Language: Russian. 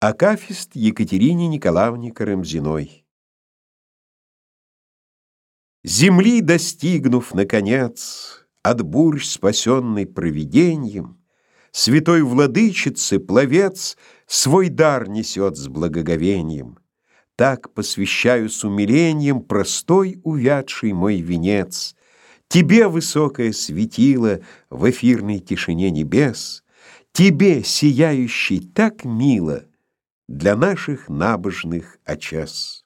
Акафист Екатерине Николаевне Карамзиной Земли достигнув, наконец, От бурь спасенный провиденьем, Святой владычице пловец Свой дар несет с благоговением. Так посвящаю с умилением Простой увядший мой венец. Тебе, высокое светило, В эфирной тишине небес, Тебе, сияющий так мило, для наших набожных очас.